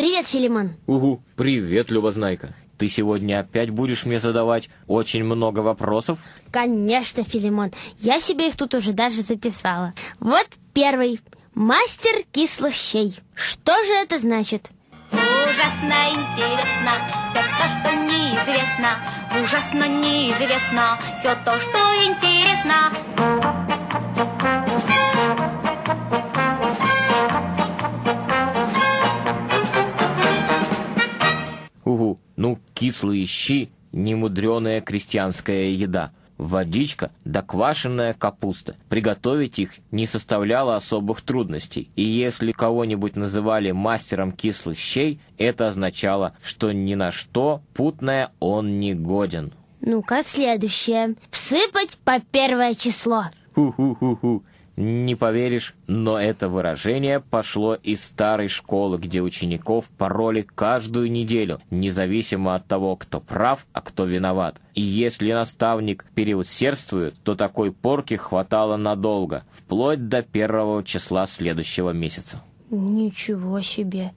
Привет, Филимон. Угу, привет, Любознайка. Ты сегодня опять будешь мне задавать очень много вопросов? Конечно, Филимон. Я себе их тут уже даже записала. Вот первый. Мастер кислых щей. Что же это значит? Ужасно интересно все то, что неизвестно. Ужасно неизвестно все то, что интересно. Кислые щи – немудреная крестьянская еда. Водичка да квашеная капуста. Приготовить их не составляло особых трудностей. И если кого-нибудь называли мастером кислых щей, это означало, что ни на что путное он не годен. Ну-ка, следующее. Всыпать по первое число. Ху-ху-ху-ху. Не поверишь, но это выражение пошло из старой школы, где учеников пороли каждую неделю, независимо от того, кто прав, а кто виноват. И если наставник переусердствует, то такой порки хватало надолго, вплоть до первого числа следующего месяца. Ничего себе.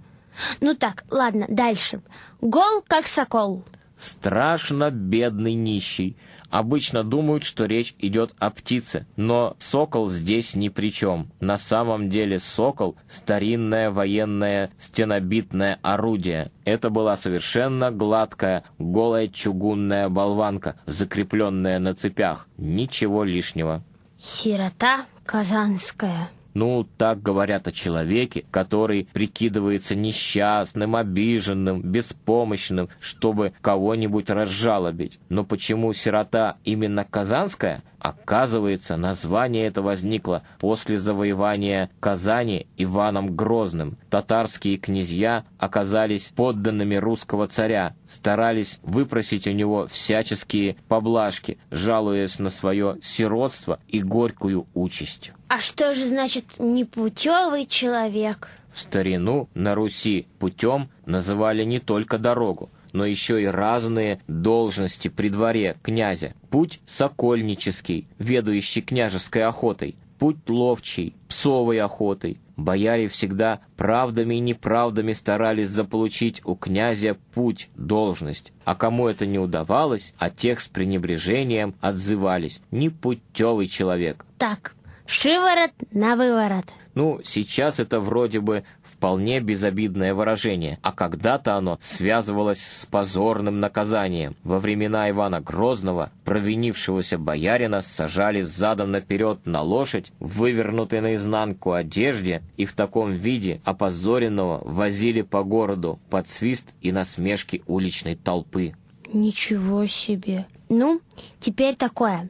Ну так, ладно, дальше. Гол как сокол. Страшно бедный нищий. Обычно думают, что речь идет о птице, но сокол здесь ни при чем. На самом деле сокол — старинное военное стенобитное орудие. Это была совершенно гладкая, голая чугунная болванка, закрепленная на цепях. Ничего лишнего. Сирота казанская. Ну, так говорят о человеке, который прикидывается несчастным, обиженным, беспомощным, чтобы кого-нибудь разжалобить. Но почему сирота именно казанская? Оказывается, название это возникло после завоевания Казани Иваном Грозным. Татарские князья оказались подданными русского царя, старались выпросить у него всяческие поблажки, жалуясь на свое сиротство и горькую участь. А что же значит непутевый человек? В старину на Руси путем называли не только дорогу, но еще и разные должности при дворе князя. Путь сокольнический, ведущий княжеской охотой, путь ловчий, псовой охотой. Бояре всегда правдами и неправдами старались заполучить у князя путь, должность. А кому это не удавалось, а тех с пренебрежением отзывались. Непутевый человек. Так, шиворот на выворот. Ну, сейчас это вроде бы вполне безобидное выражение, а когда-то оно связывалось с позорным наказанием. Во времена Ивана Грозного провинившегося боярина сажали задом наперед на лошадь, вывернутой наизнанку одежде, и в таком виде опозоренного возили по городу под свист и насмешки уличной толпы. Ничего себе. Ну, теперь такое.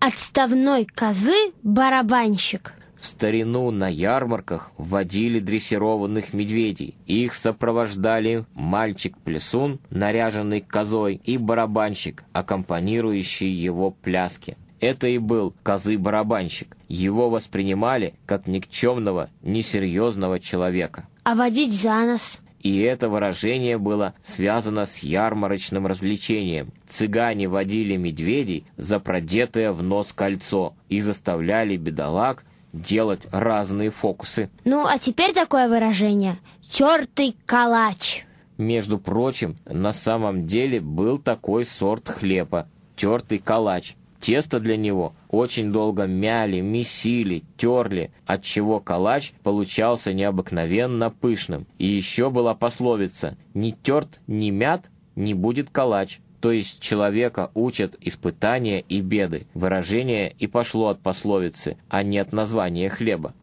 Отставной козы барабанщик. В старину на ярмарках водили дрессированных медведей. Их сопровождали мальчик-плесун, наряженный козой, и барабанщик, аккомпанирующий его пляске. Это и был козы-барабанщик. Его воспринимали как никчемного, несерьезного человека. А водить за нос? И это выражение было связано с ярмарочным развлечением. Цыгане водили медведей за продетое в нос кольцо и заставляли бедолаг делать разные фокусы. Ну, а теперь такое выражение «тертый калач». Между прочим, на самом деле был такой сорт хлеба – тертый калач. Тесто для него очень долго мяли, месили, терли, отчего калач получался необыкновенно пышным. И еще была пословица «не терт, не мят, не будет калач». То есть человека учат испытания и беды. Выражение и пошло от пословицы, а не от названия хлеба.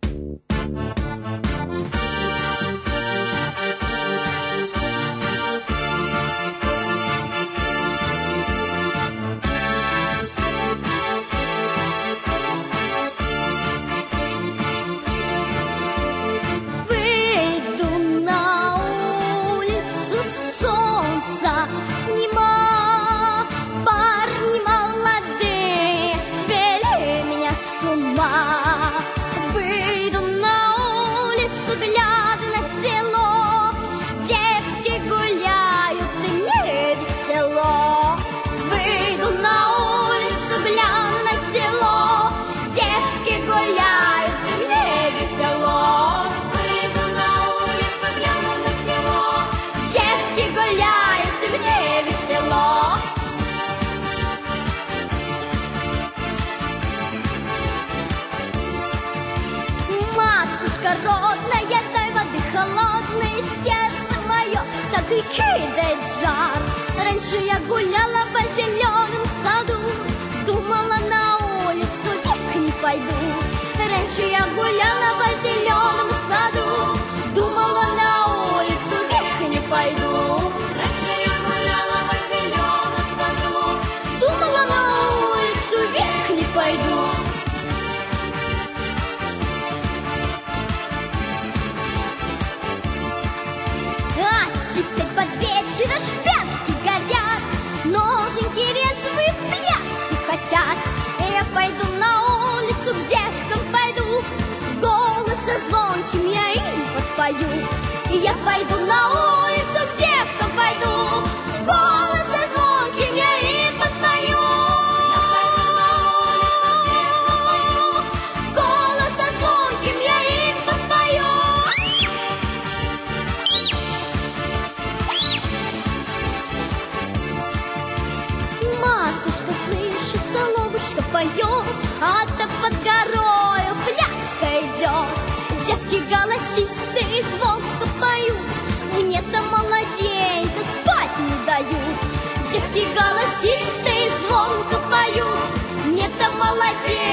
Холодной, сердце мое так и кидает жар. Раньше я гуляла по зеленому саду, думала на улицу век не пойду. Раньше я гуляла по зеленому Ноженьки резвые в пляску хотят. Я пойду на улицу, к девкам пойду, Голоса звонким я им подпою. Я пойду на улицу, идет. Девки голосистые звонко поют, Мне-то молоденько спать не дают. Девки голосистые звонко поют, Мне-то молоденько